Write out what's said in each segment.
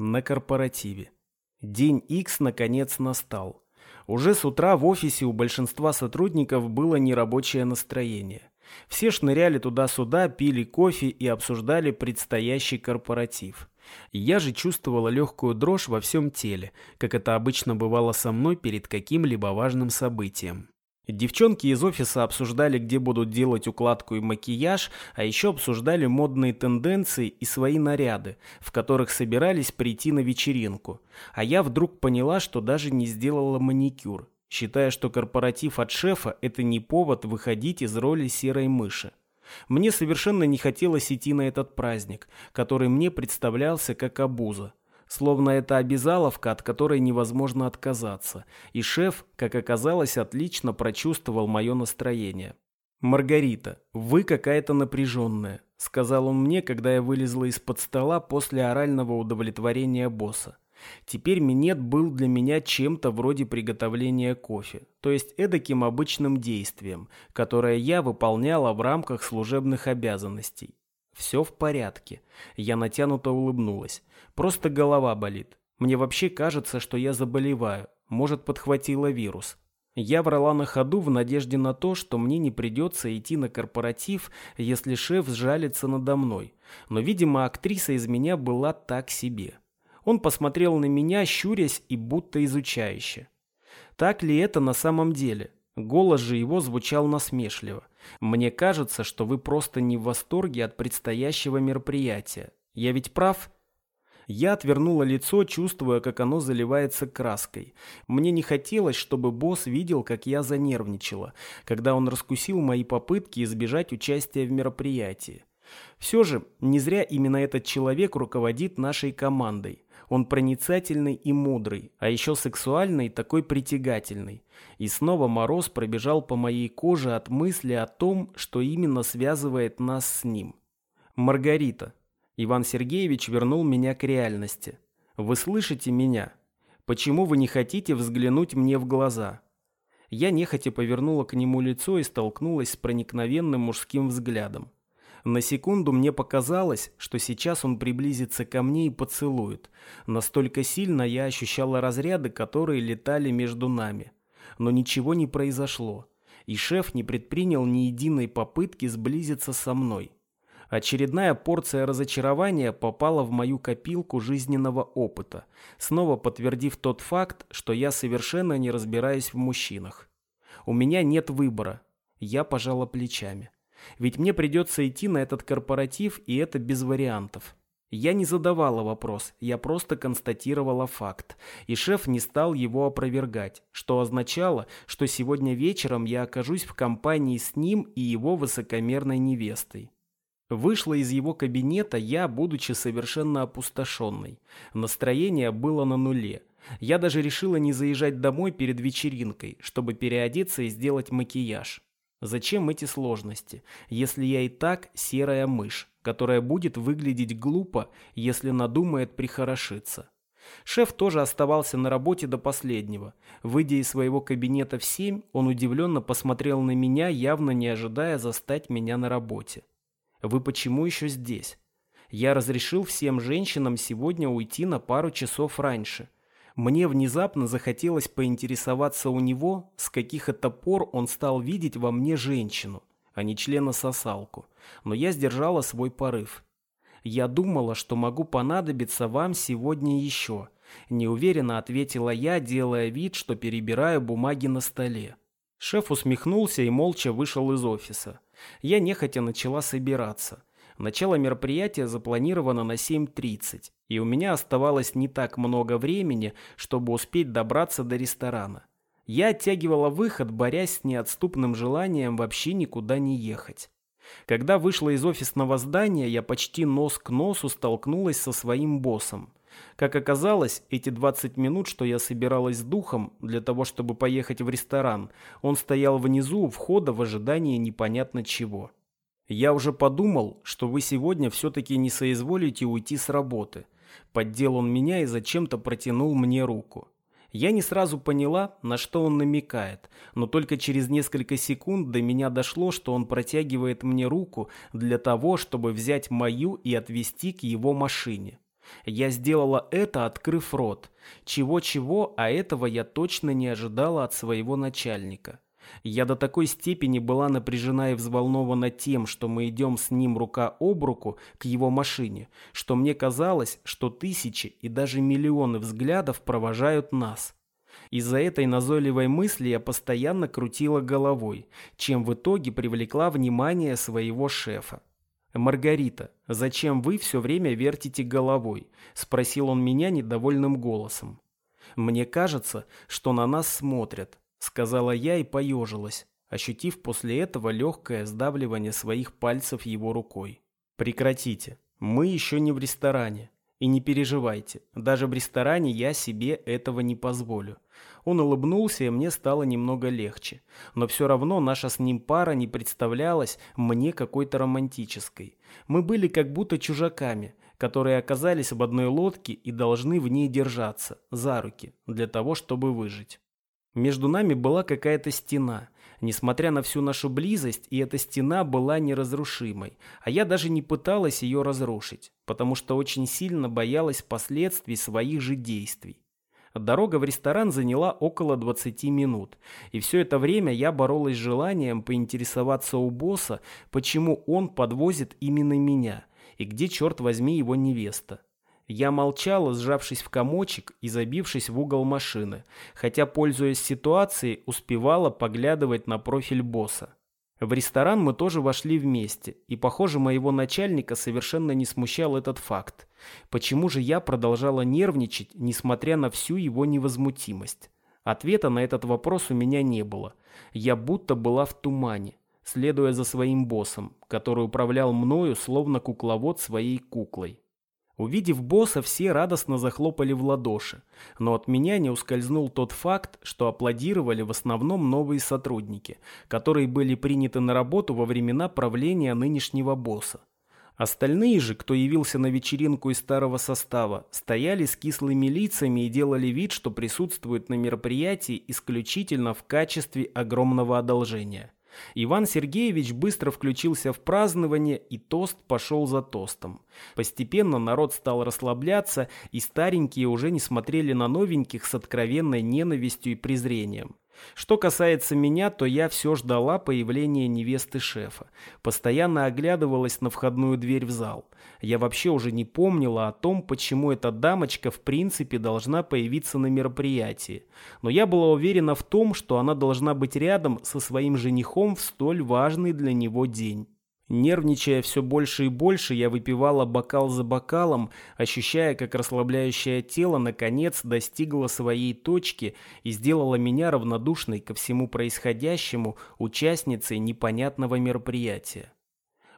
На корпоративе. День X наконец настал. Уже с утра в офисе у большинства сотрудников было нерабочее настроение. Все шныряли туда-сюда, пили кофе и обсуждали предстоящий корпоратив. Я же чувствовала легкую дрожь во всем теле, как это обычно бывало со мной перед каким-либо важным событием. Девчонки из офиса обсуждали, где будут делать укладку и макияж, а еще обсуждали модные тенденции и свои наряды, в которых собирались прийти на вечеринку. А я вдруг поняла, что даже не сделала маникюр, считая, что корпоратив от шефа – это не повод выходить из роли серой мыши. Мне совершенно не хотелось идти на этот праздник, который мне представлялся как обуза. Словно это обязаловка, от которой невозможно отказаться. И шеф, как оказалось, отлично прочувствовал мое настроение. «Маргарита, вы какая-то напряженная», — сказал он мне, когда я вылезла из-под стола после орального удовлетворения босса. Теперь минет был для меня чем-то вроде приготовления кофе, то есть эдаким обычным действием, которое я выполняла в рамках служебных обязанностей. Все в порядке. Я натянуто улыбнулась. Просто голова болит. Мне вообще кажется, что я заболеваю. Может, подхватила вирус. Я врала на ходу в надежде на то, что мне не придется идти на корпоратив, если шеф сжалится надо мной. Но, видимо, актриса из меня была так себе. Он посмотрел на меня, щурясь и будто изучающе. Так ли это на самом деле? Голос же его звучал насмешливо. Мне кажется, что вы просто не в восторге от предстоящего мероприятия. Я ведь прав? Я отвернула лицо, чувствуя, как оно заливается краской. Мне не хотелось, чтобы босс видел, как я занервничала, когда он раскусил мои попытки избежать участия в мероприятии. Все же, не зря именно этот человек руководит нашей командой. Он проницательный и мудрый, а еще сексуальный и такой притягательный. И снова мороз пробежал по моей коже от мысли о том, что именно связывает нас с ним. Маргарита, Иван Сергеевич вернул меня к реальности. «Вы слышите меня? Почему вы не хотите взглянуть мне в глаза?» Я нехотя повернула к нему лицо и столкнулась с проникновенным мужским взглядом. На секунду мне показалось, что сейчас он приблизится ко мне и поцелует. Настолько сильно я ощущала разряды, которые летали между нами. Но ничего не произошло, и шеф не предпринял ни единой попытки сблизиться со мной. Очередная порция разочарования попала в мою копилку жизненного опыта, снова подтвердив тот факт, что я совершенно не разбираюсь в мужчинах. У меня нет выбора. Я пожала плечами. Ведь мне придется идти на этот корпоратив, и это без вариантов. Я не задавала вопрос, я просто констатировала факт, и шеф не стал его опровергать, что означало, что сегодня вечером я окажусь в компании с ним и его высокомерной невестой. Вышла из его кабинета я, будучи совершенно опустошенной. Настроение было на нуле. Я даже решила не заезжать домой перед вечеринкой, чтобы переодеться и сделать макияж. Зачем эти сложности, если я и так серая мышь, которая будет выглядеть глупо, если надумает прихорошиться? Шеф тоже оставался на работе до последнего. Выйдя из своего кабинета в семь, он удивленно посмотрел на меня, явно не ожидая застать меня на работе. Вы почему еще здесь? Я разрешил всем женщинам сегодня уйти на пару часов раньше. Мне внезапно захотелось поинтересоваться у него, с каких это пор он стал видеть во мне женщину, а не члена сосалку. Но я сдержала свой порыв. Я думала, что могу понадобиться вам сегодня еще. Неуверенно ответила я, делая вид, что перебираю бумаги на столе. Шеф усмехнулся и молча вышел из офиса. Я нехотя начала собираться. Начало мероприятия запланировано на 7.30, и у меня оставалось не так много времени, чтобы успеть добраться до ресторана. Я оттягивала выход, борясь с неотступным желанием вообще никуда не ехать. Когда вышла из офисного здания, я почти нос к носу столкнулась со своим боссом. Как оказалось, эти 20 минут, что я собиралась с духом для того, чтобы поехать в ресторан, он стоял внизу у входа в ожидании непонятно чего. Я уже подумал, что вы сегодня все-таки не соизволите уйти с работы. Поддел он меня и зачем-то протянул мне руку. Я не сразу поняла, на что он намекает, но только через несколько секунд до меня дошло, что он протягивает мне руку для того, чтобы взять мою и отвезти к его машине. Я сделала это, открыв рот. Чего-чего, а этого я точно не ожидала от своего начальника. Я до такой степени была напряжена и взволнована тем, что мы идем с ним рука об руку к его машине, что мне казалось, что тысячи и даже миллионы взглядов провожают нас. Из-за этой назойливой мысли я постоянно крутила головой, чем в итоге привлекла внимание своего шефа. «Маргарита, зачем вы все время вертите головой?» – спросил он меня недовольным голосом. «Мне кажется, что на нас смотрят», – сказала я и поежилась, ощутив после этого легкое сдавливание своих пальцев его рукой. «Прекратите. Мы еще не в ресторане. И не переживайте, даже в ресторане я себе этого не позволю. Он улыбнулся, и мне стало немного легче. Но все равно наша с ним пара не представлялась мне какой-то романтической. Мы были как будто чужаками, которые оказались в одной лодке и должны в ней держаться, за руки, для того, чтобы выжить. Между нами была какая-то стена. Несмотря на всю нашу близость, и эта стена была неразрушимой, а я даже не пыталась ее разрушить, потому что очень сильно боялась последствий своих же действий. Дорога в ресторан заняла около 20 минут, и все это время я боролась с желанием поинтересоваться у босса, почему он подвозит именно меня, и где, черт возьми, его невеста. Я молчала, сжавшись в комочек и забившись в угол машины, хотя, пользуясь ситуацией, успевала поглядывать на профиль босса. В ресторан мы тоже вошли вместе, и, похоже, моего начальника совершенно не смущал этот факт. Почему же я продолжала нервничать, несмотря на всю его невозмутимость? Ответа на этот вопрос у меня не было. Я будто была в тумане, следуя за своим боссом, который управлял мною, словно кукловод своей куклой. Увидев босса, все радостно захлопали в ладоши, но от меня не ускользнул тот факт, что аплодировали в основном новые сотрудники, которые были приняты на работу во времена правления нынешнего босса. Остальные же, кто явился на вечеринку из старого состава, стояли с кислыми лицами и делали вид, что присутствуют на мероприятии исключительно в качестве огромного одолжения. Иван Сергеевич быстро включился в празднование, и тост пошел за тостом. Постепенно народ стал расслабляться, и старенькие уже не смотрели на новеньких с откровенной ненавистью и презрением. Что касается меня, то я все ждала появления невесты шефа. Постоянно оглядывалась на входную дверь в зал. Я вообще уже не помнила о том, почему эта дамочка в принципе должна появиться на мероприятии. Но я была уверена в том, что она должна быть рядом со своим женихом в столь важный для него день. Нервничая все больше и больше, я выпивала бокал за бокалом, ощущая, как расслабляющее тело наконец достигло своей точки и сделало меня равнодушной ко всему происходящему участницей непонятного мероприятия.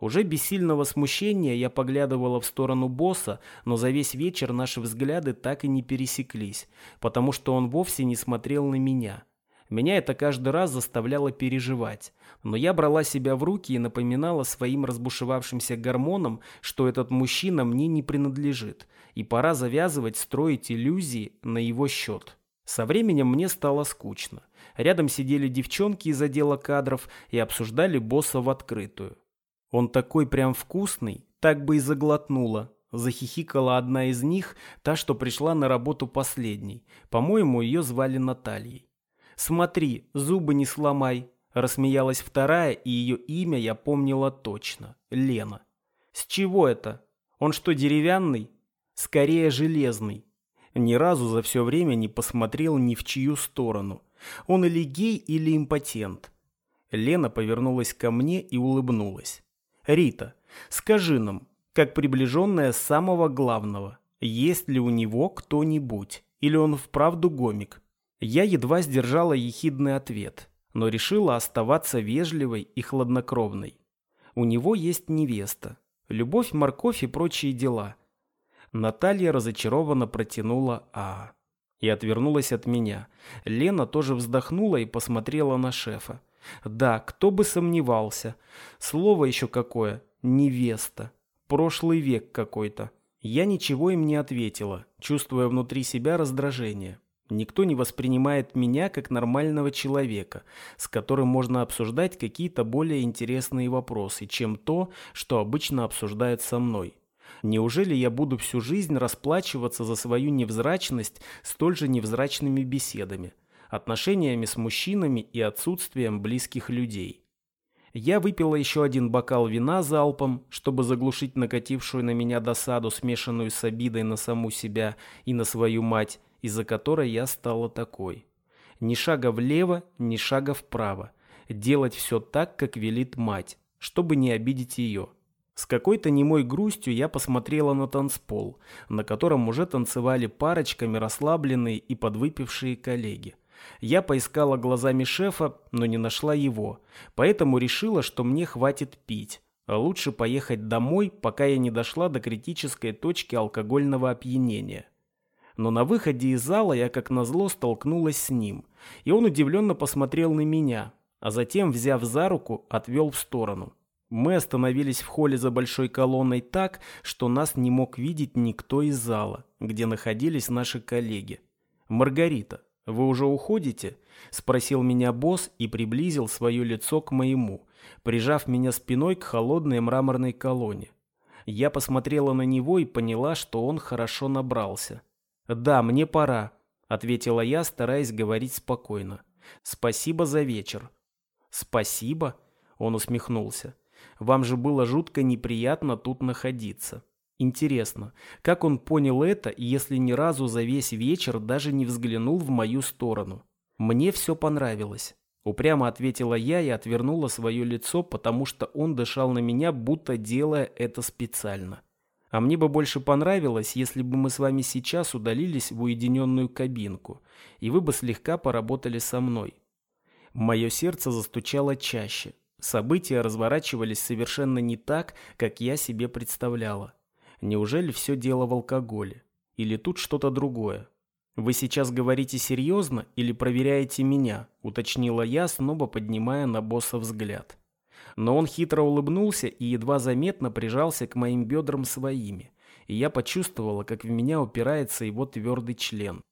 Уже без сильного смущения я поглядывала в сторону босса, но за весь вечер наши взгляды так и не пересеклись, потому что он вовсе не смотрел на меня. Меня это каждый раз заставляло переживать. Но я брала себя в руки и напоминала своим разбушевавшимся гормонам, что этот мужчина мне не принадлежит, и пора завязывать строить иллюзии на его счет. Со временем мне стало скучно. Рядом сидели девчонки из отдела кадров и обсуждали босса в открытую. Он такой прям вкусный, так бы и заглотнула. Захихикала одна из них, та, что пришла на работу последней. По-моему, ее звали Натальей. «Смотри, зубы не сломай», – рассмеялась вторая, и ее имя я помнила точно – Лена. «С чего это? Он что, деревянный?» «Скорее, железный». Ни разу за все время не посмотрел ни в чью сторону. Он или гей, или импотент. Лена повернулась ко мне и улыбнулась. «Рита, скажи нам, как приближенная самого главного, есть ли у него кто-нибудь, или он вправду гомик?» Я едва сдержала ехидный ответ, но решила оставаться вежливой и хладнокровной. У него есть невеста, любовь, морковь и прочие дела. Наталья разочарованно протянула «А» и отвернулась от меня. Лена тоже вздохнула и посмотрела на шефа. Да, кто бы сомневался. Слово еще какое. Невеста. Прошлый век какой-то. Я ничего им не ответила, чувствуя внутри себя раздражение. Никто не воспринимает меня как нормального человека, с которым можно обсуждать какие-то более интересные вопросы, чем то, что обычно обсуждают со мной. Неужели я буду всю жизнь расплачиваться за свою невзрачность столь же невзрачными беседами, отношениями с мужчинами и отсутствием близких людей? Я выпила еще один бокал вина залпом, чтобы заглушить накатившую на меня досаду, смешанную с обидой на саму себя и на свою мать, из-за которой я стала такой. Ни шага влево, ни шага вправо. Делать все так, как велит мать, чтобы не обидеть ее. С какой-то немой грустью я посмотрела на танцпол, на котором уже танцевали парочками расслабленные и подвыпившие коллеги. Я поискала глазами шефа, но не нашла его, поэтому решила, что мне хватит пить. А лучше поехать домой, пока я не дошла до критической точки алкогольного опьянения. Но на выходе из зала я как назло столкнулась с ним, и он удивленно посмотрел на меня, а затем, взяв за руку, отвел в сторону. Мы остановились в холле за большой колонной так, что нас не мог видеть никто из зала, где находились наши коллеги. «Маргарита, вы уже уходите?» – спросил меня босс и приблизил свое лицо к моему, прижав меня спиной к холодной мраморной колонне. Я посмотрела на него и поняла, что он хорошо набрался. «Да, мне пора», – ответила я, стараясь говорить спокойно. «Спасибо за вечер». «Спасибо?» – он усмехнулся. Вам же было жутко неприятно тут находиться. Интересно, как он понял это, если ни разу за весь вечер даже не взглянул в мою сторону? Мне все понравилось. Упрямо ответила я и отвернула свое лицо, потому что он дышал на меня, будто делая это специально. А мне бы больше понравилось, если бы мы с вами сейчас удалились в уединенную кабинку, и вы бы слегка поработали со мной. Мое сердце застучало чаще, События разворачивались совершенно не так, как я себе представляла. Неужели все дело в алкоголе? Или тут что-то другое? «Вы сейчас говорите серьезно или проверяете меня?» – уточнила я, снова поднимая на босса взгляд. Но он хитро улыбнулся и едва заметно прижался к моим бедрам своими, и я почувствовала, как в меня упирается его твердый член.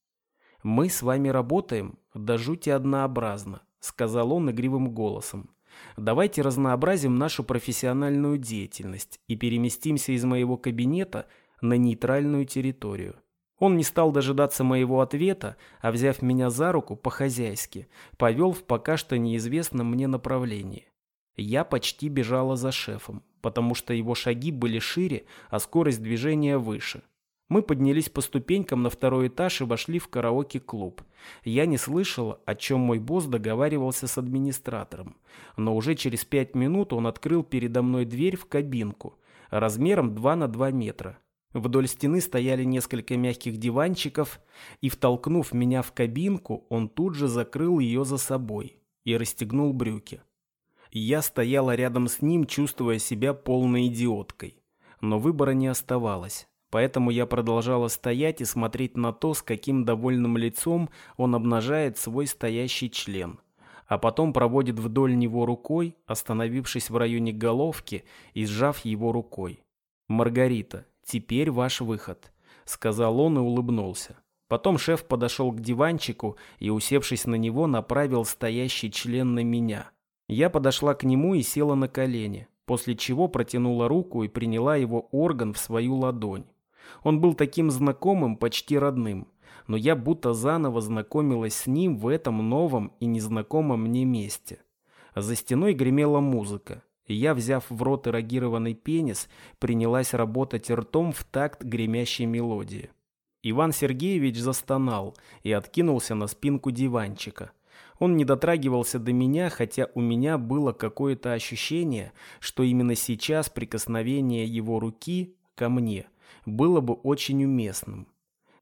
«Мы с вами работаем, да жути однообразно», – сказал он игривым голосом. Давайте разнообразим нашу профессиональную деятельность и переместимся из моего кабинета на нейтральную территорию. Он не стал дожидаться моего ответа, а взяв меня за руку по-хозяйски, повел в пока что неизвестном мне направлении. Я почти бежала за шефом, потому что его шаги были шире, а скорость движения выше. Мы поднялись по ступенькам на второй этаж и вошли в караоке-клуб. Я не слышала, о чем мой босс договаривался с администратором. Но уже через пять минут он открыл передо мной дверь в кабинку, размером 2 на 2 метра. Вдоль стены стояли несколько мягких диванчиков, и, втолкнув меня в кабинку, он тут же закрыл ее за собой и расстегнул брюки. Я стояла рядом с ним, чувствуя себя полной идиоткой. Но выбора не оставалось. Поэтому я продолжала стоять и смотреть на то, с каким довольным лицом он обнажает свой стоящий член. А потом проводит вдоль него рукой, остановившись в районе головки и сжав его рукой. «Маргарита, теперь ваш выход», — сказал он и улыбнулся. Потом шеф подошел к диванчику и, усевшись на него, направил стоящий член на меня. Я подошла к нему и села на колени, после чего протянула руку и приняла его орган в свою ладонь. Он был таким знакомым, почти родным. Но я будто заново знакомилась с ним в этом новом и незнакомом мне месте. За стеной гремела музыка, и я, взяв в рот эрогированный пенис, принялась работать ртом в такт гремящей мелодии. Иван Сергеевич застонал и откинулся на спинку диванчика. Он не дотрагивался до меня, хотя у меня было какое-то ощущение, что именно сейчас прикосновение его руки ко мне было бы очень уместным.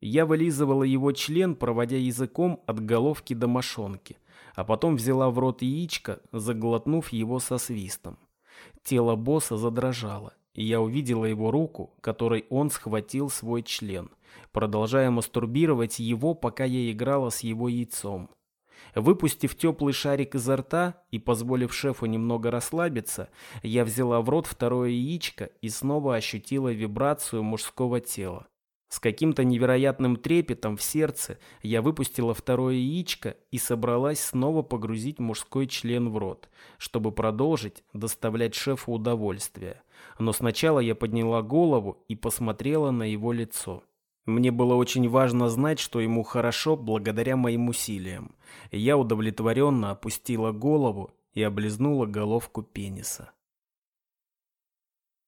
Я вылизывала его член, проводя языком от головки до мошонки, а потом взяла в рот яичко, заглотнув его со свистом. Тело босса задрожало, и я увидела его руку, которой он схватил свой член, продолжая мастурбировать его, пока я играла с его яйцом. Выпустив теплый шарик изо рта и позволив шефу немного расслабиться, я взяла в рот второе яичко и снова ощутила вибрацию мужского тела. С каким-то невероятным трепетом в сердце я выпустила второе яичко и собралась снова погрузить мужской член в рот, чтобы продолжить доставлять шефу удовольствие. Но сначала я подняла голову и посмотрела на его лицо. Мне было очень важно знать, что ему хорошо благодаря моим усилиям. Я удовлетворенно опустила голову и облизнула головку пениса.